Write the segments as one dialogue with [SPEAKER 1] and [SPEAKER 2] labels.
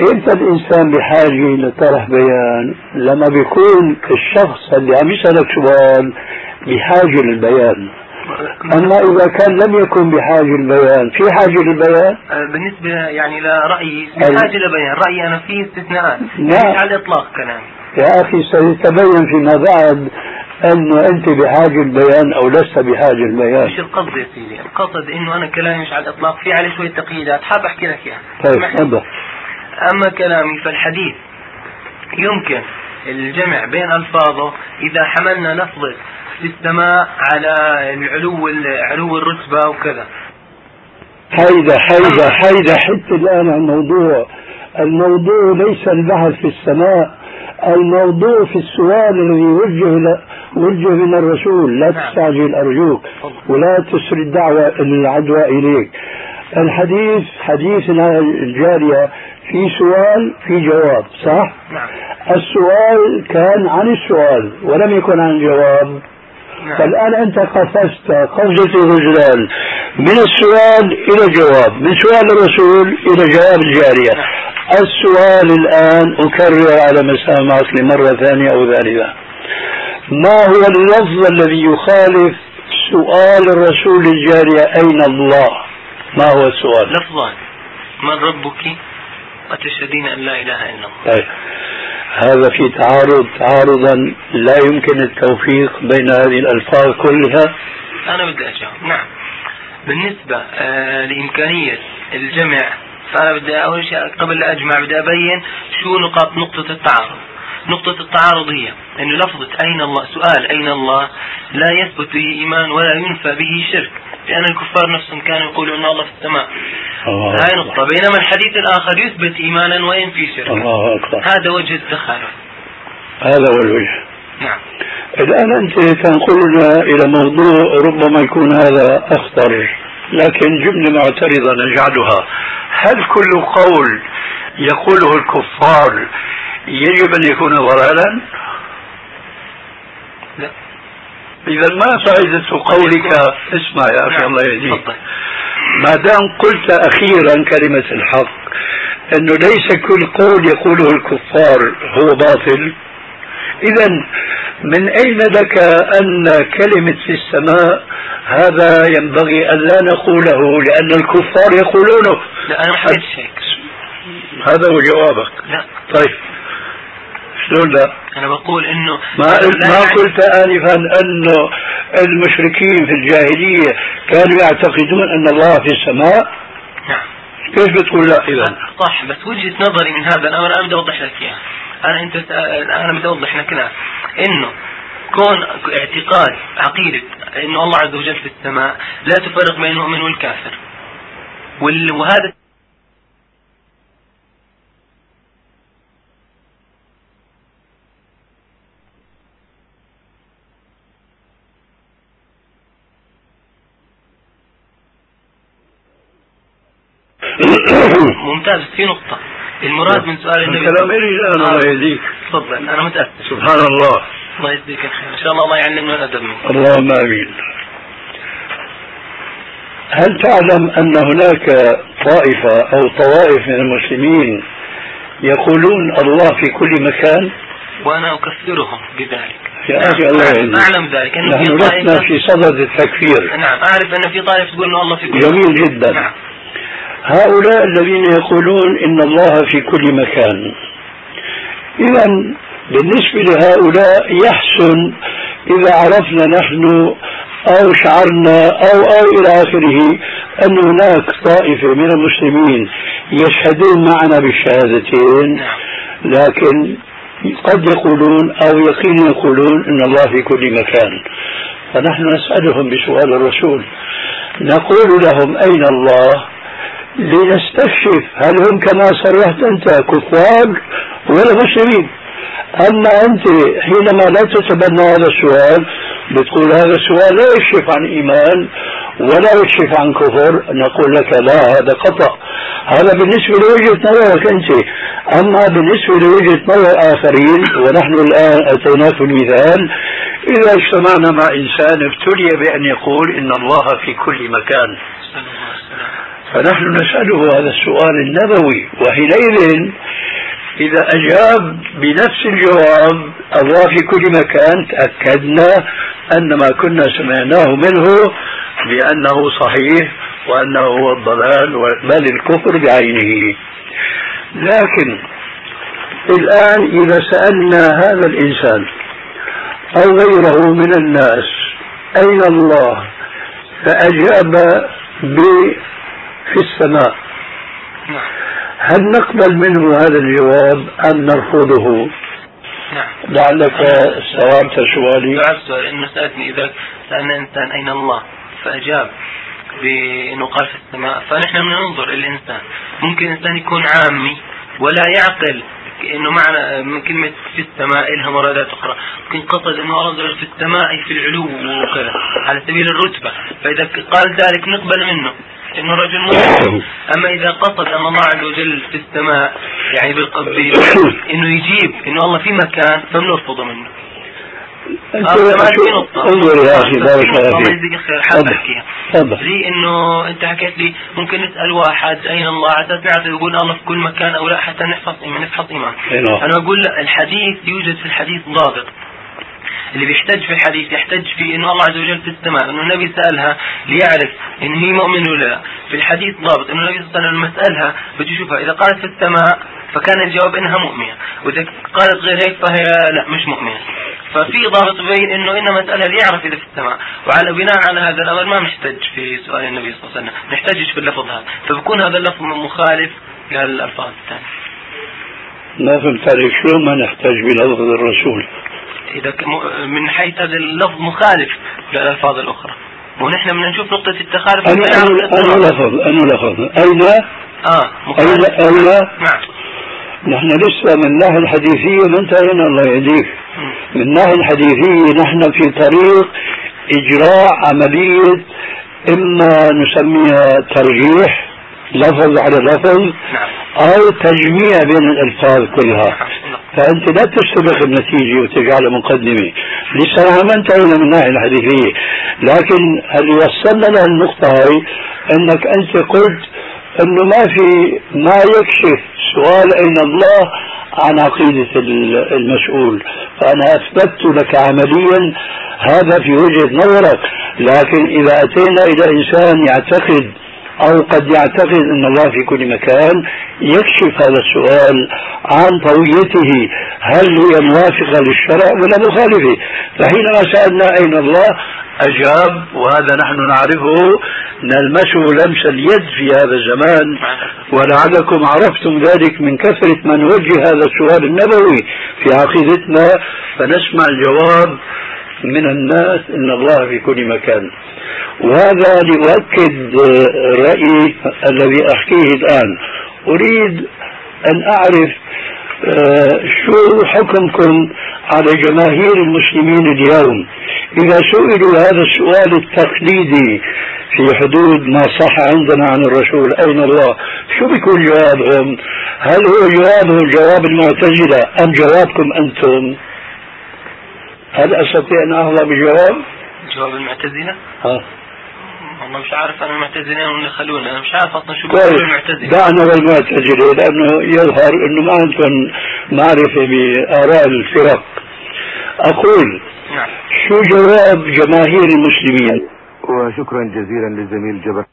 [SPEAKER 1] إمتى الإنسان بحاجة لطرح بيان لما بيكون الشخص اللي عم يسألك سؤال بحاجة للبيان. أما إذا كان لم يكن بحاجة للبيان في حاجة للبيان؟
[SPEAKER 2] آه، بالنسبة يعني لرايي في حاجة لبيان. رأيي أنا في استثناءات. نعم. على الإطلاق كلام.
[SPEAKER 1] يا أخي سيتبين فيما بعد انه أنت بحاجة البيان أو لست بحاجة البيان
[SPEAKER 2] مش القصد يا سيدي. القصد إنه أنا كلامي مش على الإطلاق في عليه شوية تقييدات. حاب أحكي لك إياها.
[SPEAKER 1] طيب تفضل.
[SPEAKER 2] أما كلامي فالحديث يمكن الجمع بين ألفاظه إذا حملنا لفظه في السماء على العلو علو الرتبة وكذا.
[SPEAKER 1] حيدة حيدة حيدة حتى الآن الموضوع. الموضوع ليس البحث في السماء الموضوع في السؤال الذي وجه وجه من الرسول. لا نعم. تستعجل أرجوك ولا تسري الدعوة العدوى إليك. الحديث حديثنا الجارية في سؤال في جواب صح؟
[SPEAKER 2] نعم.
[SPEAKER 1] السؤال كان عن السؤال ولم يكن عن جواب نعم. فالآن أنت قفزت قفزة الرجلان من السؤال إلى جواب من سؤال الرسول إلى جواب الجارية نعم. السؤال الآن أكرر على مسامعك لمرة ثانية أو ثالثة ما هو اللفظ الذي يخالف سؤال الرسول الجارية أين الله ما هو السؤال؟
[SPEAKER 2] لفظان. من ربك؟ وتشهدين أن لا إله إلا الله.
[SPEAKER 1] طيب. هذا في تعارض تعارضا لا يمكن التوفيق بين هذه الألفاظ كلها.
[SPEAKER 2] أنا بدي أجاوب. نعم. بالنسبة آه لإمكانية الجمع فأنا بدي أول شيء قبل لا أجمع بدي أبين شو نقاط نقطة التعارض. نقطة التعارض هي أن لفظة أين الله سؤال أين الله لا يثبت به إيمان ولا ينفى به شرك لأن الكفار نفسهم كانوا يقولون أن الله في السماء. هاي نقطة. بينما الحديث الآخر يثبت إيمانا وينفي شركا.
[SPEAKER 1] الله أكبر.
[SPEAKER 2] هذا وجه التخالف
[SPEAKER 1] هذا هو الوجه.
[SPEAKER 2] نعم.
[SPEAKER 1] الآن أنت تنقلنا إلى موضوع ربما يكون هذا أخطر لكن جملة معترضة نجعلها. هل كل قول يقوله الكفار يجب أن يكون ضلالا؟
[SPEAKER 2] لا.
[SPEAKER 1] إذا ما فائدة قولك؟ اسمع يا أخي نعم. الله يهديك. ما دام قلت أخيرا كلمة الحق أنه ليس كل قول يقوله الكفار هو باطل إذا من أين لك أن كلمة في السماء؟ هذا ينبغي أن لا نقوله لأن الكفار يقولونه.
[SPEAKER 2] لا أنا ما
[SPEAKER 1] هذا هو جوابك.
[SPEAKER 2] لا.
[SPEAKER 1] طيب. شلون لا؟
[SPEAKER 2] أنا بقول إنه
[SPEAKER 1] ما ما قلت انفا أنه المشركين في الجاهلية كانوا يعتقدون أن الله في السماء؟
[SPEAKER 2] نعم
[SPEAKER 1] كيف بتقول لا اذا؟
[SPEAKER 2] صح بس وجهة نظري من هذا الأمر أنا بدي أوضح لك إياها أنا أنت أنا بدي أوضح لك الان إنه كون اعتقاد عقيدة إنه الله عز وجل في السماء لا تفرق بين المؤمن والكافر وهذا ممتاز في نقطة. المراد من سؤال النبي
[SPEAKER 1] الكلام إلي الآن الله يهديك
[SPEAKER 2] تفضل أنا متأسف
[SPEAKER 1] سبحان الله.
[SPEAKER 2] الله يجزيك الخير. إن شاء الله الله يعلمنا الأدب منك.
[SPEAKER 1] اللهم آمين. هل تعلم أن هناك طائفة أو طوائف من المسلمين يقولون الله في كل مكان؟
[SPEAKER 2] وأنا أكفرهم بذلك.
[SPEAKER 1] يا أخي الله
[SPEAKER 2] يهديك أعلم ذلك.
[SPEAKER 1] أنه نحن لسنا في صدد التكفير.
[SPEAKER 2] نعم أعرف أن في طائفة تقول أن الله في كل
[SPEAKER 1] جميل جدا. نعم. هؤلاء الذين يقولون إن الله في كل مكان. إذا بالنسبة لهؤلاء يحسن إذا عرفنا نحن أو شعرنا أو أو إلى آخره أن هناك طائفة من المسلمين يشهدون معنا بالشهادتين لكن قد يقولون أو يقين يقولون أن الله في كل مكان. فنحن نسألهم بسؤال الرسول. نقول لهم أين الله؟ لنستكشف هل هم كما صرحت أنت كفار ولا مسلمين أما أنت حينما لا تتبنى هذا السؤال بتقول هذا السؤال لا يكشف عن إيمان ولا يكشف عن كفر نقول لك لا هذا خطأ. هذا بالنسبة لوجهة نظرك أنت. أما بالنسبة لوجهة نظر آخرين ونحن الآن أتيناك المثال إذا اجتمعنا مع إنسان ابتلي بأن يقول إن الله في كل مكان. فنحن نسأله هذا السؤال النبوي وحينئذ إذا أجاب بنفس الجواب الله في كل مكان تأكدنا أن ما كنا سمعناه منه بأنه صحيح وأنه هو الضلال بل الكفر بعينه. لكن الآن إذا سألنا هذا الإنسان أو غيره من الناس أين الله؟ فأجاب في السماء. نعم. هل نقبل منه هذا الجواب أم نرفضه؟ نعم لعلك استوعبت سؤالي
[SPEAKER 2] استوعبت انه سألتني إذا سألنا إنسان أين الله؟ فأجاب بانه قال في السماء. فنحن بننظر الإنسان. ممكن انسان يكون عامي ولا يعقل. إنه معنى من كلمة في السماء لها مرادات أخرى. ممكن قصد إنه الله في السماء في العلو وكذا على سبيل الرتبة. فإذا قال ذلك نقبل منه. انه رجل مسلم أما إذا قصد أن الله عز وجل في السماء يعني بالقبيل إنه يجيب إنه الله في مكان فبنرفضه منه.
[SPEAKER 1] انظر يا أخي بارك الله فيك.
[SPEAKER 2] تفضل. زي إنه أنت حكيت لي ممكن نسأل واحد أين الله؟ على أساس نعرف يقول الله في كل مكان أو لا حتى نحفظ إيمان نفحص إيمان. نعم. أنا أقول الحديث يوجد في الحديث ضابط. اللي بيحتج في الحديث يحتج في إنه الله عز وجل في السماء إنه النبي سألها ليعرف إن هي مؤمن ولا لا. في الحديث ضابط إنه النبي صلى الله عليه وسلم لما سألها بده يشوفها إذا قالت في السماء فكان الجواب إنها مؤمنة وإذا قالت غير هيك فهي لا مش مؤمنة. ففي ضابط بين إنه انما مسألة ليعرف إذا في السماء. وعلى بناء على هذا الأمر ما نحتج في سؤال النبي صلى الله عليه وسلم نحتجش في اللفظ هذا. فبكون هذا اللفظ مخالف للألفاظ الثانية.
[SPEAKER 1] ما فهمت عليك شلون ما نحتاج بلفظ الرسول.
[SPEAKER 2] إذا من حيث هذا اللفظ مخالف للألفاظ الأخرى. ونحن بدنا نشوف نقطة التخالف
[SPEAKER 1] أنا أنا لفظ أنا لفظ أين
[SPEAKER 2] آه
[SPEAKER 1] أين أين نعم. نحن لسه من الناحية الحديثية ما انتهينا الله يهديك. من الناحية الحديثية نحن في طريق إجراء عملية إما نسميها ترجيح لفظ على لفظ نعم. أو تجميع بين الألفاظ كلها. نعم. فأنت لا تستبق النتيجة وتجعلها مقدمة. لسه ما انتهينا من الناحية الحديثية. لكن اللي وصلنا للنقطة هاي؟ أنك أنت قلت أنه ما في ما يكشف سؤال أين الله عن عقيدة المسؤول. فأنا أثبتت لك عمليا هذا في وجهة نظرك. لكن إذا أتينا إلى إنسان يعتقد أو قد يعتقد أن الله في كل مكان يكشف هذا السؤال عن طويته هل هي موافقة للشرع ولا مخالفة؟ فحينما سألنا أين الله أجاب وهذا نحن نعرفه نلمسه لمس اليد في هذا الزمان ولعلكم عرفتم ذلك من كثرة من وجه هذا السؤال النبوي في عقيدتنا. فنسمع الجواب. من الناس إن الله في كل مكان. وهذا ليؤكد رأيي الذي أحكيه الآن. أريد أن أعرف آه، شو حكمكم على جماهير المسلمين اليوم؟ إذا سئلوا هذا السؤال التقليدي في حدود ما صح عندنا عن الرسول أين الله؟ شو بيكون جوابهم؟ هل هو جوابهم جواب المعتزلة أم جوابكم أنتم؟ هل أستطيع أن أحظى بجواب؟
[SPEAKER 2] جواب المعتزلة؟ ها. والله مش عارف أنا المعتزلين ولا خلونا. أنا مش عارف أصلا شو
[SPEAKER 1] بيقولوا المعتزلة. دعنا بالمعتزله لأنه يظهر إنه ما عندكم معرفة بآراء الفرق. أقول نعم. شو جواب جماهير المسلمين؟
[SPEAKER 3] وشكرا جزيلا للزميل جبر.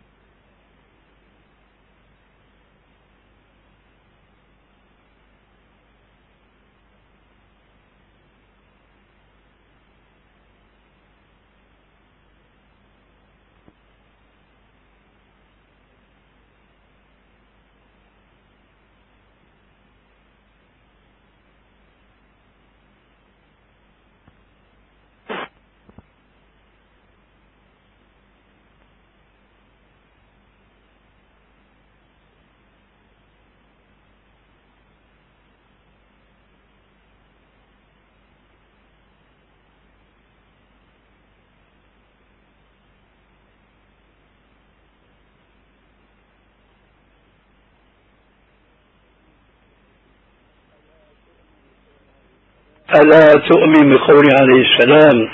[SPEAKER 1] ألا تؤمن بقوله عليه السلام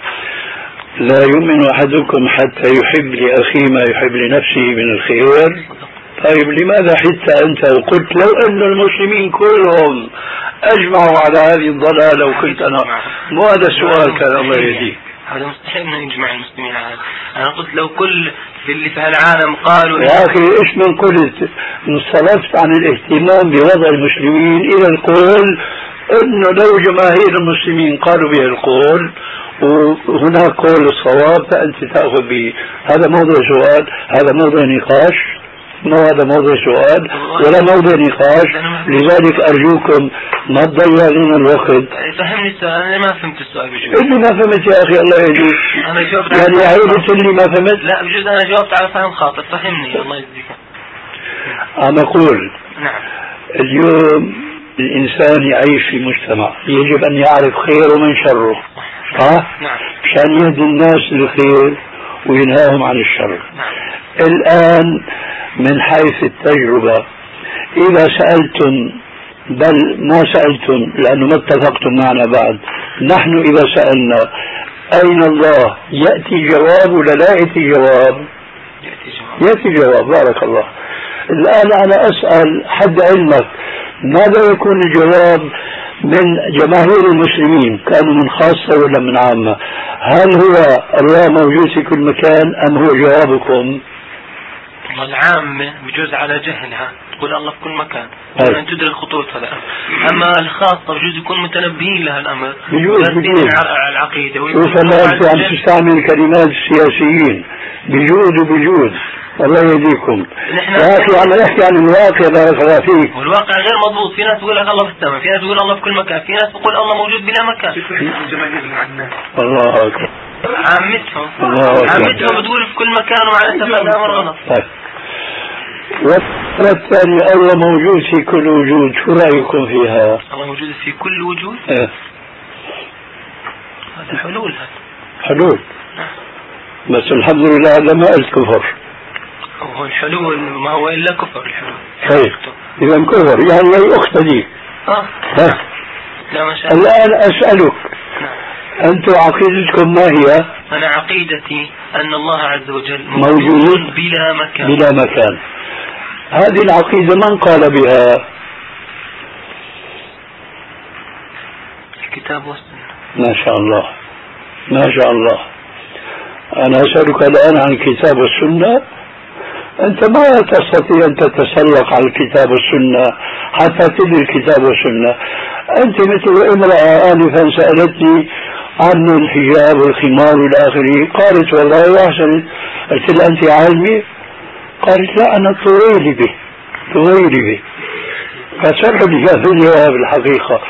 [SPEAKER 1] لا يؤمن أحدكم حتى يحب لأخيه ما يحب لنفسه من الخير طيب لماذا حتى أنت وقلت لو أن المسلمين كلهم أجمعوا على هذه الضلالة وكنت أنا؟ مو هذا السؤال كان الله يهديك.
[SPEAKER 2] هذا مستحيل انه يجمع المسلمين على أنا قلت لو كل في اللي في العالم قالوا
[SPEAKER 1] يا أخي إيش من قلت؟ انصرفت عن الاهتمام بوضع المسلمين إلى القول انه لو جماهير المسلمين قالوا به القول وهناك قول الصواب فأنت تأخذ به. هذا موضوع سؤال هذا موضوع نقاش. ما هذا موضوع سؤال؟ ولا موضوع نقاش. لذلك أرجوكم ما تضيع لنا الوقت.
[SPEAKER 2] فهمني السؤال أنا ما فهمت السؤال بجوز
[SPEAKER 1] اللي ما فهمت يا أخي الله يهديك
[SPEAKER 2] أنا جاوبت
[SPEAKER 1] يعني عيبة اللي ما فهمت.
[SPEAKER 2] لا بجوز أنا جاوبت على فهم خاطئ فهمني. الله يجزيك.
[SPEAKER 1] عم أقول
[SPEAKER 2] نعم.
[SPEAKER 1] اليوم الانسان يعيش في مجتمع. يجب أن يعرف خيره من شره. صح؟
[SPEAKER 2] نعم.
[SPEAKER 1] مشان يهدي الناس للخير وينهاهم عن الشر.
[SPEAKER 2] نعم.
[SPEAKER 1] الآن من حيث التجربة إذا سألتم بل ما سألتم لأنه ما اتفقتم معنا بعد. نحن إذا سألنا أين الله؟ يأتي جواب ولا لا يأتي جواب؟
[SPEAKER 2] يأتي جواب.
[SPEAKER 1] يأتي جواب. بارك الله. الآن أنا أسأل حد علمك. ماذا يكون الجواب من جماهير المسلمين؟ كانوا من خاصة ولا من عامة؟ هل هو الله موجود في كل مكان أم هو جوابكم؟
[SPEAKER 2] والعامة بجوز على جهلها تقول الله في كل مكان. أن تدرك خطورة هذا الأمر أما الخاصة بجوز يكون متنبهين لها الأمر.
[SPEAKER 1] بجوز بجوز.
[SPEAKER 2] الع- العقيدة.
[SPEAKER 1] شوف أنت عم. تستعمل كلمات السياسيين. بجوز وبجوز الله يهديكم.
[SPEAKER 2] نحن
[SPEAKER 1] يا أخي عم نحكي عن الواقع بارك الله فيك.
[SPEAKER 2] والواقع غير مضبوط. في ناس تقول لك الله في السماء في ناس تقول الله في كل مكان في ناس تقول الله موجود بلا مكان.
[SPEAKER 1] الله الله أكبر.
[SPEAKER 2] عامتهم بتقول في كل مكان ومع الأسف هذا أمر غلط.
[SPEAKER 1] طيب. والفكرة الثانية الله موجود في كل وجود. شو رأيكم فيها؟
[SPEAKER 2] الله موجود في كل وجود؟
[SPEAKER 1] إيه.
[SPEAKER 2] هذا حلول هذا.
[SPEAKER 1] حلول. بس الحمد لله هذا ما قلت كفر
[SPEAKER 2] هو الحلول ما هو إلا كفر الحلول
[SPEAKER 1] طيب. إذا كفر. يعني أختي
[SPEAKER 2] آه.
[SPEAKER 1] ها؟
[SPEAKER 2] لا ما شاء الله.
[SPEAKER 1] الآن أسألك.
[SPEAKER 2] نعم.
[SPEAKER 1] أنتم عقيدتكم ما هي؟
[SPEAKER 2] أنا عقيدتي أن الله عز وجل
[SPEAKER 1] موجود
[SPEAKER 2] بلا مكان.
[SPEAKER 1] بلا مكان. هذه العقيدة من قال بها؟
[SPEAKER 2] الكتاب والسنة.
[SPEAKER 1] ما شاء الله. ما شاء الله. أنا أسألك الآن عن الكتاب والسنة أنت ما تستطيع أن تتسلق على الكتاب والسنة حتى تدري الكتاب والسنة. أنت مثل امرأة آنفا سألتني عن الحجاب والخمار والى آخره. قالت والله واحسن قلت لها أنت عالمه قالت لا به طويلي به. فسرح لي في الجواب الحقيقة.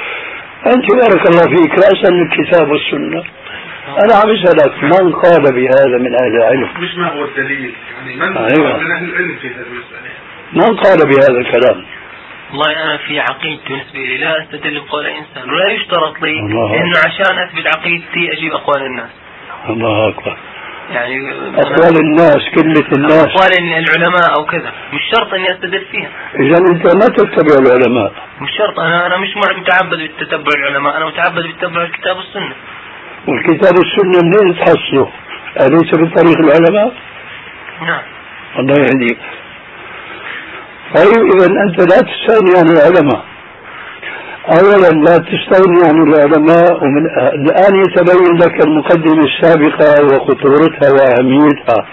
[SPEAKER 1] أنت بارك الله فيك راسا للكتاب والسنة. أنا عم اسالك من قال بهذا من أهل العلم؟
[SPEAKER 4] مش ما هو الدليل يعني من
[SPEAKER 1] أيوة.
[SPEAKER 4] من أهل العلم في هذه المسألة؟
[SPEAKER 1] من قال بهذا الكلام؟
[SPEAKER 2] والله أنا في عقيدتي بالنسبة لي لا أستدل بقول إنسان ولا يشترط لي
[SPEAKER 1] الله
[SPEAKER 2] إنه عشان أثبت عقيدتي أجيب أقوال الناس.
[SPEAKER 1] الله أكبر.
[SPEAKER 2] يعني
[SPEAKER 1] أقوال الناس كلمه الناس.
[SPEAKER 2] أقوال العلماء أو كذا مش شرط إني أستدل فيها.
[SPEAKER 1] إذا أنت ما تتبع العلماء.
[SPEAKER 2] مش شرط أنا أنا مش متعبد بتتبع العلماء أنا متعبد بتتبع الكتاب والسنة.
[SPEAKER 1] والكتاب والسنة منين تحصله؟ أليس من طريق العلماء؟
[SPEAKER 2] نعم.
[SPEAKER 1] الله يهديك. طيب اذا أنت لا تستغني عن العلماء. اولا لا تستغني عن العلماء ومن الآن يتبين لك المقدمة السابقة وخطورتها وأهميتها.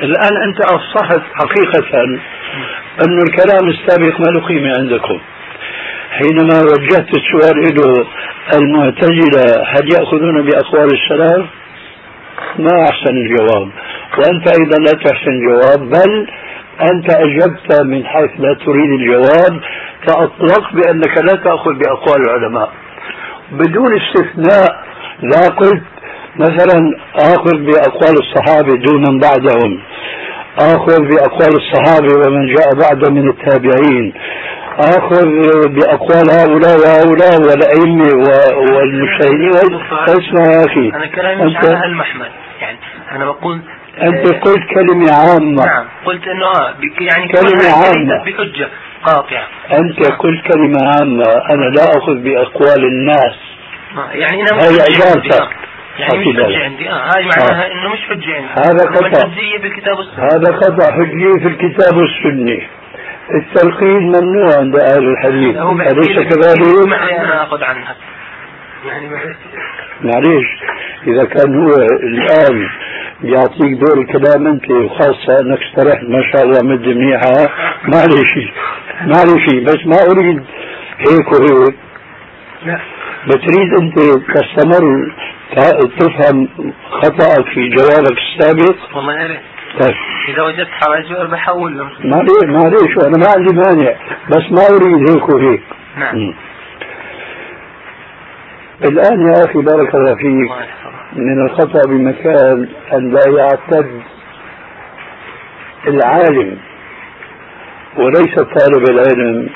[SPEAKER 1] الآن أنت افصحت حقيقة أن الكلام السابق ما له قيمه عندكم. حينما وجهت السؤال له المعتزلة هل يأخذون بأقوال السلف؟ ما أحسن الجواب. وأنت أيضا لا تحسن الجواب بل أنت أجبت من حيث لا تريد الجواب فأطلقت بأنك لا تأخذ بأقوال العلماء. بدون استثناء لا قلت مثلا آخذ بأقوال الصحابة دون من بعدهم. آخذ بأقوال الصحابة ومن جاء بعد من التابعين. آخذ بأقوال هؤلاء وهؤلاء والأئمة و- والمجتهدين اسمع يا أخي.
[SPEAKER 2] أنا كلامي مش على هالمحمل يعني أنا بقول
[SPEAKER 1] أنت
[SPEAKER 2] آه،
[SPEAKER 1] قلت كلمة عامة.
[SPEAKER 2] نعم. قلت آه بك- يعني
[SPEAKER 1] كلمة
[SPEAKER 2] كل هذه
[SPEAKER 1] عامة.
[SPEAKER 2] ليست بحجة قاطعة.
[SPEAKER 1] أنت قلت كلمة عامة. أنا لا أخذ بأقوال الناس.
[SPEAKER 2] آه، يعني
[SPEAKER 1] هاي
[SPEAKER 2] حجة عندي. آه. يعني مش حجة
[SPEAKER 1] هذا.
[SPEAKER 2] عندي آه هاي معناها إنه مش حجة عندي.
[SPEAKER 1] هذا
[SPEAKER 2] إنما
[SPEAKER 1] خطأ.
[SPEAKER 2] الحجية بالكتاب والسنة.
[SPEAKER 1] هذا خطأ. حجية في الكتاب والسنة. التلقين ممنوع عند أهل الحديث. أليس كذلك؟
[SPEAKER 2] أنا أخذ عنها
[SPEAKER 1] يعني معليش. إذا كان هو الآن يعطيك دور الكلام أنت وخاصة أنك استرحت ما شاء الله مدة منيحة معليش. معليش. بس ما أريد هيك وهيك. لا. بتريد أنت تستمر تفهم خطأك في جوابك السابق؟
[SPEAKER 2] والله يا ريت طيب إذا وجدت حرج بحول
[SPEAKER 1] معليش معليش أنا ما عندي مانع بس ما أريد هيك وهيك. نعم. الآن يا أخي بارك الله فيك من الخطأ بمكان أن لا يعتد العالم وليس طالب العلم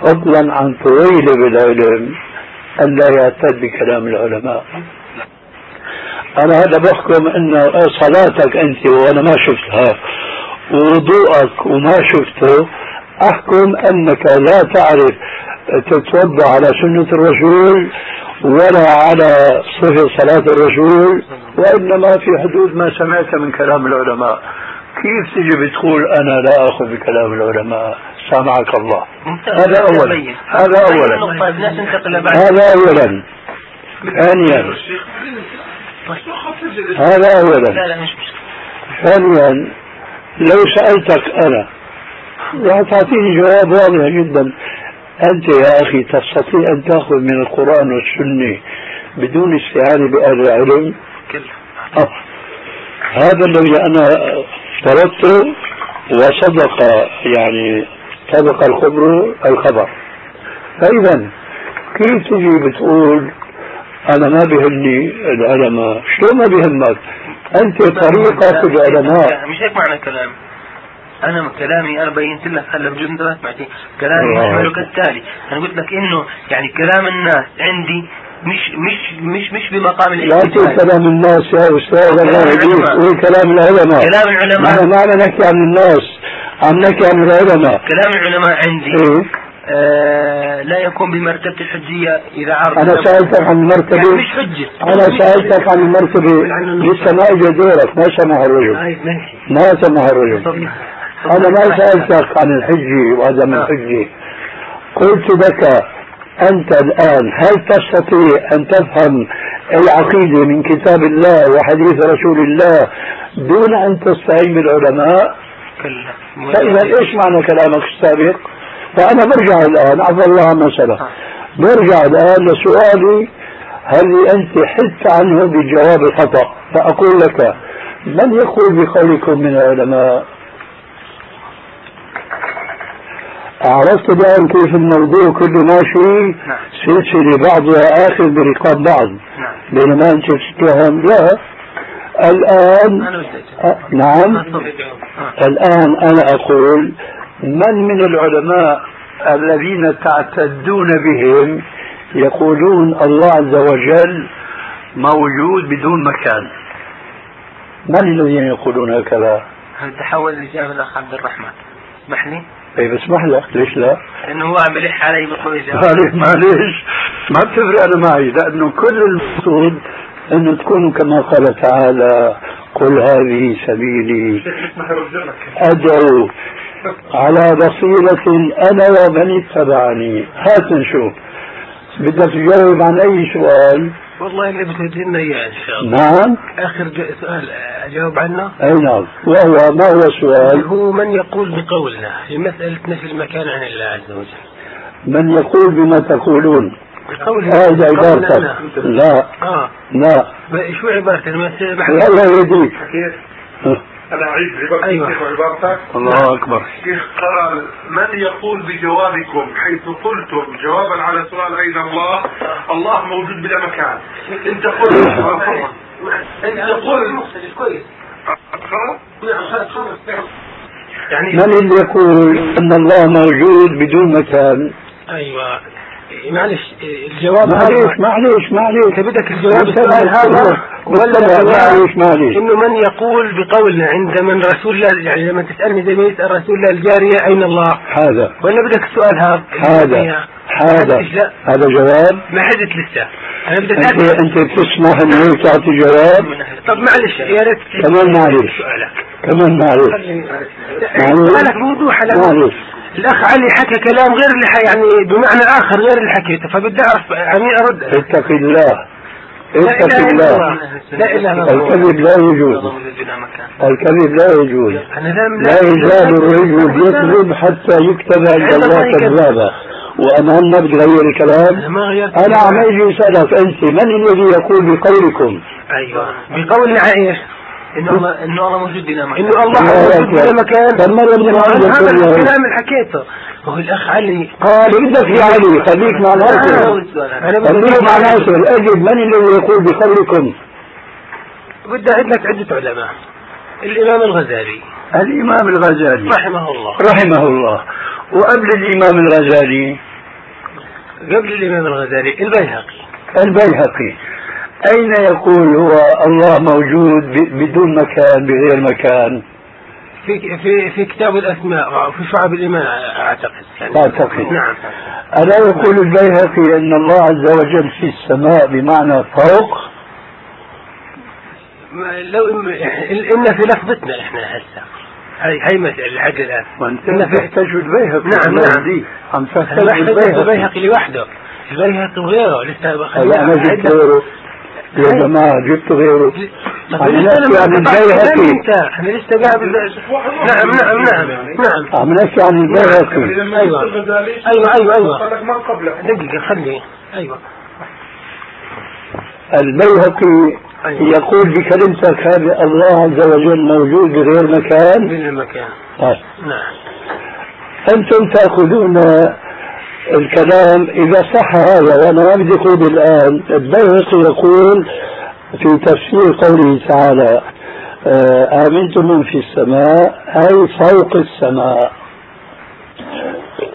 [SPEAKER 1] فضلا عن طويل العلم أن لا يعتد بكلام العلماء. أنا هذا بحكم أن صلاتك أنت وأنا ما شفتها ووضوءك وما شفته أحكم أنك لا تعرف تتوضأ على سنة الرسول ولا على صفة صلاة الرسول وإنما في حدود ما سمعت من كلام العلماء. كيف تجي بتقول أنا لا أخذ بكلام العلماء؟ سامعك الله. هذا أولا. هذا أولا. هذا أولا. ثانيا. هذا أولا. ثانيا لو سألتك أنا تعطيني جواب واضح جدا أنت يا أخي تستطيع أن تأخذ من القرآن والسنة بدون استعانة بأهل العلم؟ أه. هذا الذي أنا افترضته وصدق يعني صدق الخبر الخبر. فإذا كيف تجي بتقول أنا ما بهمني العلماء. شو ما بهمك أنت طريقة العلماء.
[SPEAKER 2] مش هيك معنى كلام أنا كلامي أنا بينت لك هلا ما سمعتي كلامي يحمله كالتالي. أنا قلت لك إنه يعني كلام الناس عندي مش مش مش مش بمقام
[SPEAKER 1] لا تقول كلام الناس يا أستاذ الله يهديك قول كلام العلماء.
[SPEAKER 2] كلام العلماء.
[SPEAKER 1] ما معنى نحكي عن الناس. عم نحكي عن العلماء.
[SPEAKER 2] كلام العلماء عندي إيه؟ آه لا يكون بمرتبة الحجية إذا عرض
[SPEAKER 1] أنا سألتك عن المرتبة يعني
[SPEAKER 2] مش حجة.
[SPEAKER 1] أنا سألتك عن المرتبة لسه ما إجا دورك ما سمع الرجل.
[SPEAKER 2] طيب،
[SPEAKER 1] ما سمع الرجل. أنا ما سألتك عن الحج وعدم آه. الحج قلت لك أنت الآن هل تستطيع أن تفهم العقيدة من كتاب الله وحديث رسول الله دون أن تستعين بالعلماء؟ فإذا إيش معنى كلامك السابق؟ فأنا برجع الآن عفى الله عما سلف آه. برجع الآن لسؤالي هل أنت حدت عنه بالجواب الخطأ؟ فأقول لك من يقول بقولكم من العلماء؟ عرفت الآن كيف الموضوع كله ماشي؟ نعم. سلسلة بعضها آخر برقاب بعض. نعم. بينما أنت تتهم لا الآن أ... نعم. آه. الآن أنا أقول من من العلماء الذين تعتدون بهم يقولون الله عز وجل موجود بدون مكان. من الذين يقولون هكذا؟
[SPEAKER 2] هل تحول الإجابة الأخ عبد الرحمن؟ اسمح لي.
[SPEAKER 1] طيب اسمح لك ليش لا؟
[SPEAKER 2] لأنه هو عم يلح علي بقول
[SPEAKER 1] معلش معلش ما بتفرق أنا معي لأنه كل المقصود إنه تكونوا كما قال تعالى قل هذه سبيلي أدعو على بصيرة أنا ومن اتبعني. هات نشوف بدك تجاوب عن أي سؤال؟
[SPEAKER 2] والله اللي بتدينا إياه إن شاء الله.
[SPEAKER 1] نعم.
[SPEAKER 2] آخر سؤال أجاوب عنه؟
[SPEAKER 1] أي نعم. وهو ما هو السؤال؟
[SPEAKER 2] هو من يقول بقولنا في مسألة نفي المكان عن الله عز وجل.
[SPEAKER 1] من يقول بما تقولون. هذا عبارتك لا.
[SPEAKER 2] آه.
[SPEAKER 1] لا.
[SPEAKER 2] شو عبارتك؟
[SPEAKER 1] الله يهديك
[SPEAKER 4] أنا اعيد عبارتك أيوة. عبارتك
[SPEAKER 1] الله أكبر.
[SPEAKER 4] كيف قال من يقول بجوابكم حيث قلتم جوابا على سؤال أين الله؟ الله موجود بلا مكان. انت قلت انت قلت كويس
[SPEAKER 1] يعني من اللي يقول إن الله موجود بدون مكان؟
[SPEAKER 2] أيوه. معلش الجواب
[SPEAKER 1] معلش معلش معلش
[SPEAKER 2] بدك الجواب السؤال هذا؟
[SPEAKER 1] ولا معلش معلش
[SPEAKER 2] إنه من يقول بقولنا عند من رسول الله يعني لما تسألني زي ما يسأل رسول الله الجارية أين الله؟
[SPEAKER 1] هذا.
[SPEAKER 2] ولا بدك السؤال هذا؟
[SPEAKER 1] هذا. هذا. هذا جواب؟
[SPEAKER 2] ما حدث لسه.
[SPEAKER 1] أنا بدي انت أنت بتسمح إنه تعطي جواب؟
[SPEAKER 2] طب معلش يا ريت
[SPEAKER 1] كمان معلش كمان معلش
[SPEAKER 2] معلش موضوع
[SPEAKER 1] معلش
[SPEAKER 5] الأخ علي حكى كلام غير اللي يعني بمعنى آخر غير اللي حكيته فبدي اعرف يعني أرد.
[SPEAKER 1] اتق الله. اتق الله.
[SPEAKER 5] لا إله إلا الله.
[SPEAKER 1] الكذب لا يجوز. الكذب لا يجوز. لا يزال الرجل يكذب حتى يكتب عند الله كذابا. وأنا هل بتغير الكلام؟ أنا عم أجي اسالك أنت. من الذي يقول بقولكم؟
[SPEAKER 5] أيوه. بقول إيش؟
[SPEAKER 2] انه الله انه الله موجود بلا مكان.
[SPEAKER 5] انه الله موجود بلا مكان.
[SPEAKER 1] طب
[SPEAKER 5] هذا الكلام اللي حكيته هو الأخ علي.
[SPEAKER 1] قال بدك يا علي خليك مع ناصر خليك مع ناصر اجب من الذي يقول بقولكم؟
[SPEAKER 5] بدي أعد لك عدة علماء. الإمام الغزالي.
[SPEAKER 1] الإمام الغزالي.
[SPEAKER 5] رحمه الله.
[SPEAKER 1] رحمه الله. وقبل الإمام الغزالي؟
[SPEAKER 5] قبل الإمام الغزالي البيهقي.
[SPEAKER 1] البيهقي. أين يقول هو؟ الله موجود بدون مكان بغير مكان.
[SPEAKER 5] في في في كتاب الأسماء في شعب الإيمان أعتقد.
[SPEAKER 1] يعني أعتقد.
[SPEAKER 5] نعم.
[SPEAKER 1] ألا يقول البيهقي أن الله عز وجل في السماء بمعنى فوق؟
[SPEAKER 5] لو ان في لفظتنا إحنا هسه. هي هي مسألة لحد الآن.
[SPEAKER 1] وأنت تحتاج البيهقي.
[SPEAKER 5] نعم نعم.
[SPEAKER 1] عم تحتاج
[SPEAKER 5] البيهقي لوحده. البيهقي وغيره. لسه
[SPEAKER 1] أنا جبت غيره. يا جماعة جبت غيره.
[SPEAKER 5] عم نحكي عن البيهقي إحنا لسه قاعد نعم نعم نعم نعم.
[SPEAKER 1] عم نحكي عن البيهقي
[SPEAKER 5] أيوه. أيوه أيوه أيوه. دقيقة خلي. أيوه.
[SPEAKER 1] البيهقي يقول بكلمتك هذه الله عز وجل موجود بغير مكان.
[SPEAKER 5] بغير مكان.
[SPEAKER 1] طيب
[SPEAKER 5] نعم.
[SPEAKER 1] أنتم تأخذون الكلام إذا صح هذا وأنا ما بدي أقول الآن البيهقي يقول في تفسير قوله تعالى آه، آمنتم من في السماء أي فوق السماء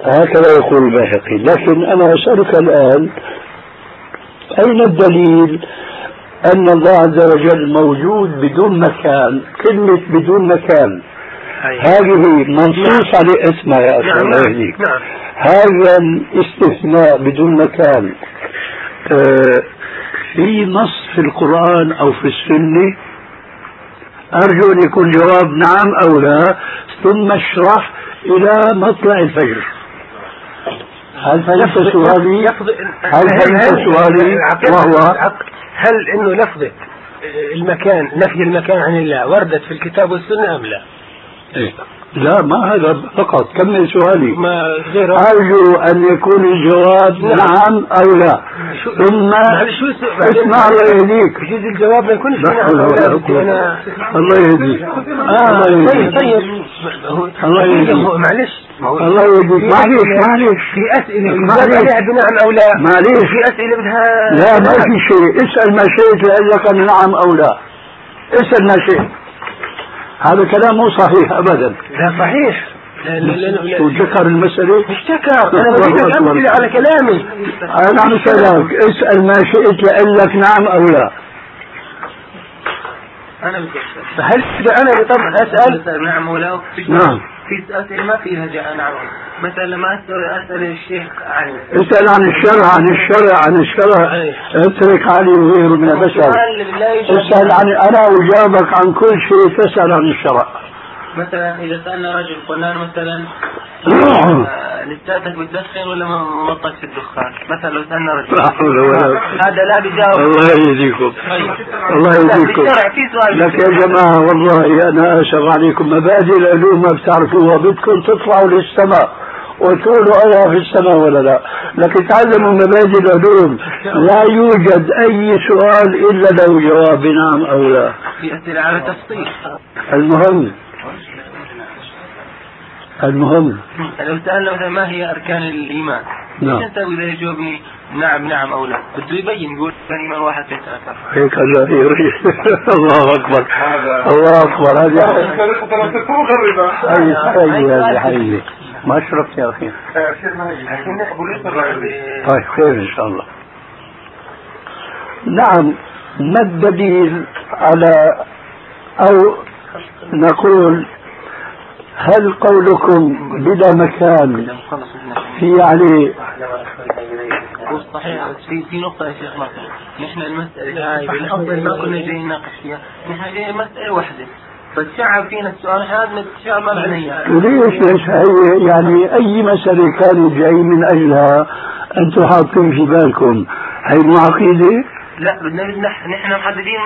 [SPEAKER 1] هكذا يقول البيهقي لكن أنا أسألك الآن أين الدليل أن الله عز وجل موجود بدون مكان كلمة بدون مكان أيوة. هذه منصوص نعم. عليه اسمها يا أخي نعم. الله يهديك نعم. هذا الاستثناء بدون مكان آه في نص في القرآن أو في السنة أرجو أن يكون جواب نعم أو لا ثم اشرح إلى مطلع الفجر هل فهمت سؤالي؟ هل فهمت سؤالي؟ وهو
[SPEAKER 5] هل إنه لفظة المكان نفي المكان عن الله وردت في الكتاب والسنة أم لا؟
[SPEAKER 1] إيه؟ لا ما هذا فقط. كمل سؤالي.
[SPEAKER 5] ما غير
[SPEAKER 1] أرجو أن يكون الجواب نعم, نعم أو لا. ثم اسمع الله يهديك.
[SPEAKER 5] بجوز الجواب ما يكونش نعم أو لا
[SPEAKER 1] الله يهديك.
[SPEAKER 5] آه طيب طيب.
[SPEAKER 1] الله يهديك.
[SPEAKER 5] معلش.
[SPEAKER 1] الله يهديك. معلش معلش.
[SPEAKER 5] في أسئلة عليها بنعم أو لا.
[SPEAKER 1] معلش.
[SPEAKER 5] في أسئلة بدها
[SPEAKER 1] لا ما في شيء. اسأل ما شئت لأقول لك نعم أو لا. اسأل ما شئت. هذا كلام مو صحيح ابدا.
[SPEAKER 5] لا صحيح.
[SPEAKER 1] وذكر المسألة؟
[SPEAKER 5] ذكر. أنا بديك أمثلة على كلامي.
[SPEAKER 1] أنا عم اسالك اسأل ما شئت لأقول لك نعم أو لا.
[SPEAKER 2] أنا بدي
[SPEAKER 5] فهل أنا بطبع أسأل
[SPEAKER 2] نعم أو لا؟
[SPEAKER 1] نعم.
[SPEAKER 2] في أسئلة ما فيها جاء نعم مثلا لما أسأل الشيخ عن
[SPEAKER 1] اسأل عن الشرع عن الشرع عن الشرع. اترك علي وغيره من البشر. اسأل عن أنا أجابك عن كل شيء تسأل عن الشرع.
[SPEAKER 2] مثلا إذا سألنا رجل قلنا مثلا لساتك بتدخن ولا مطك في الدخان؟ مثلا لو سألنا رجل.
[SPEAKER 1] لا حول ولا
[SPEAKER 2] هذا لا بيجاوب
[SPEAKER 1] الله يهديكم الله يهديكم لك يا جماعة والله أنا أسف عليكم. مبادئ العلوم ما بتعرفوها بدكم تطلعوا للسماء وتقولوا الله في السماء ولا لا. لكن تعلموا مبادئ العلوم. لا يوجد أي سؤال إلا له جواب نعم أو لا.
[SPEAKER 2] في أسئلة على تفصيل.
[SPEAKER 1] المهم المهم.
[SPEAKER 2] لو سألنا مثلا ما هي أركان الإيمان؟ نعم. نسوي إذا يجاوبني نعم نعم أو لا؟ بده يبين يقول كان إيمان واحد اثنين ثلاثة.
[SPEAKER 1] هيك الله الله أكبر. الله أكبر. هذه حي. هذه حي ما شربت يا أخي. طيب خير إن شاء الله. نعم ما الدليل على أو نقول هل قولكم بلا مكان في يعني
[SPEAKER 2] صحيح. في في نقطة يا شيخ نحن المسألة هاي بالأفضل ما كنا جايين نناقش فيها، نحن جايين مسألة واحدة. فتشعب فينا السؤال هذا نتشعب ما
[SPEAKER 1] ليش ليش هي يعني أي مسألة كانوا جاي من أجلها أنتم حاطين في بالكم؟ هي مو عقيده؟
[SPEAKER 2] لا بدنا نحن محددين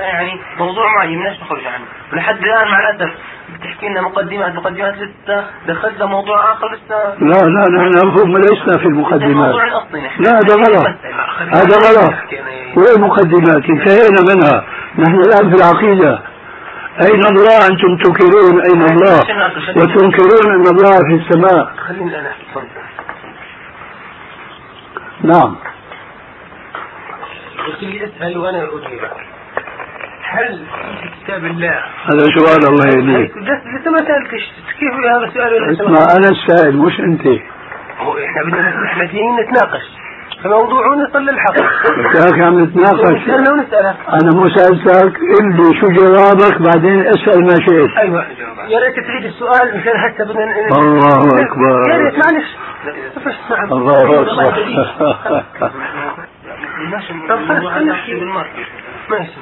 [SPEAKER 2] يعني موضوع معين بدناش نخرج عنه؟ ولحد الآن مع الأسف بتحكي لنا مقدمات مقدمات لسه دخلنا موضوع آخر لسه؟
[SPEAKER 1] لا لا نحن هم لسنا في المقدمات. لا هذا غلط. هذا غلط. وين مقدمات؟ انتهينا منها. نحن الآن في العقيدة. أين الله؟ أنتم تنكرون أين الله؟ وتنكرون أن الله في السماء. خليني أنا نعم.
[SPEAKER 5] قلت لي اسأل وأنا أجيب. هل في كتاب الله
[SPEAKER 1] هذا سؤال الله يهديك.
[SPEAKER 5] لسه ما سألتش. كيف هذا سؤال
[SPEAKER 1] اسمع أنا السائل مش
[SPEAKER 5] هو إحنا بدنا إحنا جايين نتناقش. فموضوعه نصل للحق.
[SPEAKER 1] يا أخي عم نتناقش أنا مو سألتك اللي شو جوابك؟ بعدين اسأل ما شئت.
[SPEAKER 5] أيوه. يا ريت تعيد السؤال مشان هسه بدنا
[SPEAKER 1] الله أكبر.
[SPEAKER 5] يا ريت معلش.
[SPEAKER 1] الله أكبر.
[SPEAKER 5] ماشي.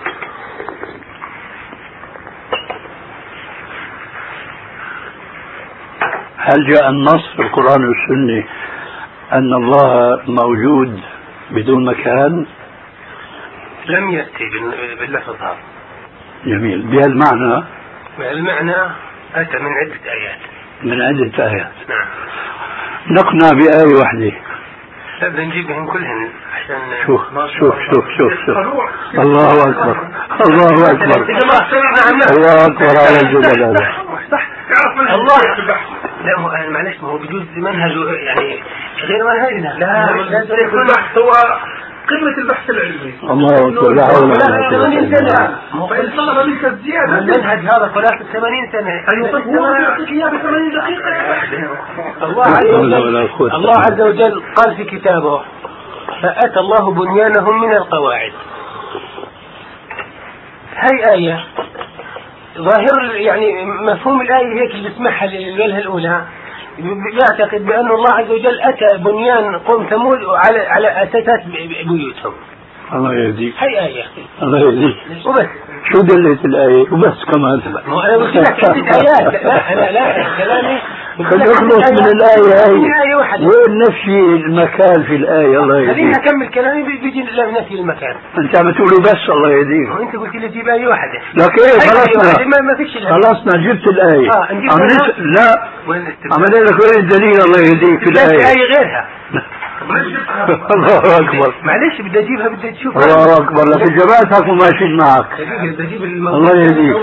[SPEAKER 1] هل جاء النص في القرآن والسنة أن الله موجود بدون مكان؟
[SPEAKER 5] لم يأتي باللفظ هذا.
[SPEAKER 1] جميل. بهالمعنى؟
[SPEAKER 5] المعنى أتى من عدة آيات.
[SPEAKER 1] من عدة آيات.
[SPEAKER 5] نعم.
[SPEAKER 1] نقنع بآية واحدة.
[SPEAKER 5] لا بدنا نجيبهم كلهن عشان
[SPEAKER 1] شوف شوف شوف شوف شوف. الله أكبر الله أكبر. الله أكبر على الجبل هذا.
[SPEAKER 5] الله. لا معلش ما هو بجوز منهجه يعني غير منهجنا. لا
[SPEAKER 4] البحث هو قمة البحث العلمي.
[SPEAKER 1] الله أكبر لا حول ولا
[SPEAKER 5] قوة إلا
[SPEAKER 4] فإن طلب منك الزيادة
[SPEAKER 5] المنهج هذا خلاص 80 سنة.
[SPEAKER 4] أيوة هو يعطيك إياه ب 80 دقيقة.
[SPEAKER 5] الله عز وجل الله عز وجل قال في كتابه فأتى الله بنيانهم من القواعد. هاي آية. ظاهر يعني مفهوم الآية هيك اللي بسمعها للوجهة الأولى. يعتقد بأن الله عز وجل أتى بنيان قوم ثمود على على أساسات بيوتهم
[SPEAKER 1] الله يهديك.
[SPEAKER 5] هي آية
[SPEAKER 1] الله يهديك.
[SPEAKER 5] وبس.
[SPEAKER 1] شو دلت الآية؟ وبس كمان
[SPEAKER 5] ما أنا قلت لك عدة آيات لا أنا لا كلامي
[SPEAKER 1] نخلص من الآية هاي. وين نفي المكان في الآية؟ الله يهديك.
[SPEAKER 5] خليني أكمل كلامي بيجي نفي المكان.
[SPEAKER 1] أنت عم تقولي بس الله يهديك.
[SPEAKER 5] وأنت قلت لي جيب آية واحدة.
[SPEAKER 1] لك إيه؟ خلصنا.
[SPEAKER 5] ما, ما فيش
[SPEAKER 1] خلصنا جبت الآية.
[SPEAKER 5] آه
[SPEAKER 1] عم. لا. عمل لك وين الدليل؟ الله يهديك في الآية.
[SPEAKER 5] آية غيرها.
[SPEAKER 1] الله أكبر.
[SPEAKER 5] معلش بدي أجيبها بدي تشوفها.
[SPEAKER 1] الله أكبر. لكن جماعتك وماشيين معك.
[SPEAKER 5] بدي أجيب
[SPEAKER 1] الله يهديك.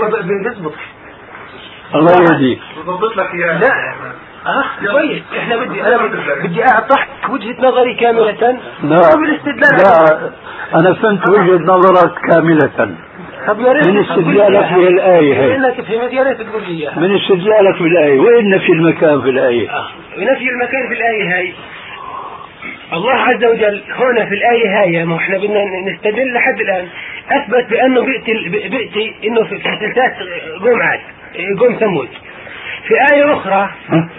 [SPEAKER 1] الله يهديك.
[SPEAKER 4] بضبط لك اياها
[SPEAKER 5] لا. أه؟ كويس. إحنا بدي أنا بدي اطرح وجهة نظري كاملة.
[SPEAKER 1] لا. لا. أنا فهمت وجهة نظرك كاملة.
[SPEAKER 5] طب يا ريت
[SPEAKER 1] من استدلالك بالآية هي؟
[SPEAKER 5] انك فهمت يا ريت تقول لي إياها.
[SPEAKER 1] من استدلالك بالآية؟ وين نفي المكان في الآية؟
[SPEAKER 5] آه. نفي المكان في الآية هاي. الله عز وجل هنا في الآية هاي ما إحنا بدنا نستدل لحد الآن. أثبت بأنه بيأتي بيأتي إنه في سلسلة قوم عاد قوم ثمود. في آية أخرى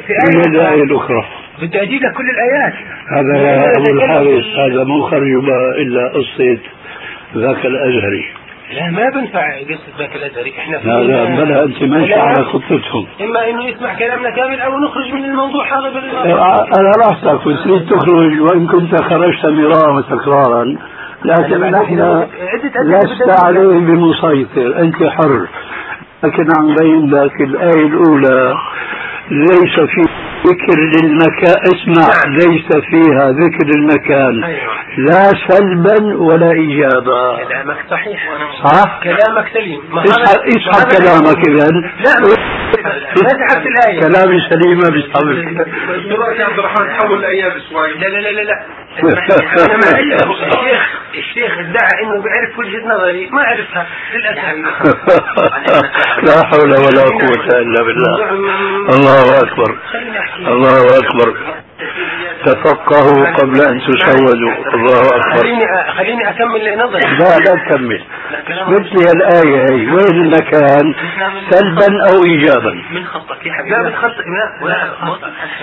[SPEAKER 1] في آية أخرى. الآية الأخرى؟
[SPEAKER 5] بدي أجيب لك كل الآيات.
[SPEAKER 1] هذا يا أبو الحارث هذا مو خرج إلا قصة ذاك الأزهري.
[SPEAKER 5] لا ما بنفع قصة ذاك الأزهري. إحنا
[SPEAKER 1] لا لا بلا أنت ماشي على خطتهم.
[SPEAKER 5] إما إنه يسمع كلامنا كامل أو نخرج من الموضوع هذا
[SPEAKER 1] أنا راحتك وتريد تخرج وإن كنت خرجت مرارا وتكرارا لكن نحن لست عليه بمسيطر. أنت حر. لكن عم بين لك الآية الأولى ليس في ذكر للمكان اسمع ليس فيها ذكر المكان.
[SPEAKER 5] أيوة.
[SPEAKER 1] لا سلبا ولا إيجابا.
[SPEAKER 5] كلامك صحيح.
[SPEAKER 1] صح؟
[SPEAKER 5] كلامك سليم.
[SPEAKER 1] اسحب كلامك إذا
[SPEAKER 5] لا ما سحبت الآية
[SPEAKER 1] كلامي سليمة بيسحب
[SPEAKER 4] دلوقتي عبد الرحمن تحول الأيام شوي
[SPEAKER 5] لا لا لا لا لا. الشيخ الشيخ ادعى إنه بيعرف وجهة نظري. ما عرفها للأسف.
[SPEAKER 1] لا حول ولا قوة إلا بالله. الله أكبر. الله أكبر. تفقهوا قبل أن تسودوا الله أكبر.
[SPEAKER 5] خليني خليني أكمل نظري.
[SPEAKER 1] لا لا تكمل. مثل الآية هي وين المكان سلبا أو إيجابا.
[SPEAKER 2] من خطك يا حبيبي.
[SPEAKER 5] لا بتخط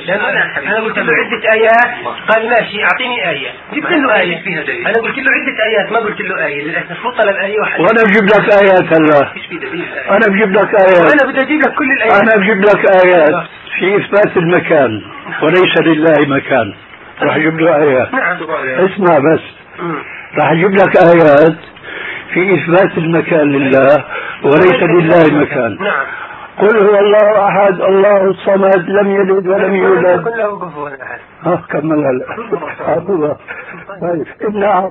[SPEAKER 5] لا لا لا أنا قلت له عدة آيات. قال ماشي أعطيني آية. جبت له آية.
[SPEAKER 2] فيها دليل.
[SPEAKER 5] أنا قلت له عدة آيات ما قلت له آية. للأسف مو طلب اية واحدة
[SPEAKER 1] وأنا بجيب لك آيات هلا. أنا بجيب لك آيات.
[SPEAKER 5] وأنا بدي أجيب لك كل الآيات.
[SPEAKER 1] أنا بجيب لك آيات. في إثبات المكان وليس لله مكان. راح أجيب له آيات.
[SPEAKER 5] نعم
[SPEAKER 1] اسمع بس. راح أجيب لك آيات في إثبات المكان لله وليس لله مكان.
[SPEAKER 5] نعم.
[SPEAKER 1] قل هو الله أحد الله الصمد لم يلد ولم يولد.
[SPEAKER 5] كله كفوا أحد.
[SPEAKER 1] ها كمل هلا. طيب ابن عم.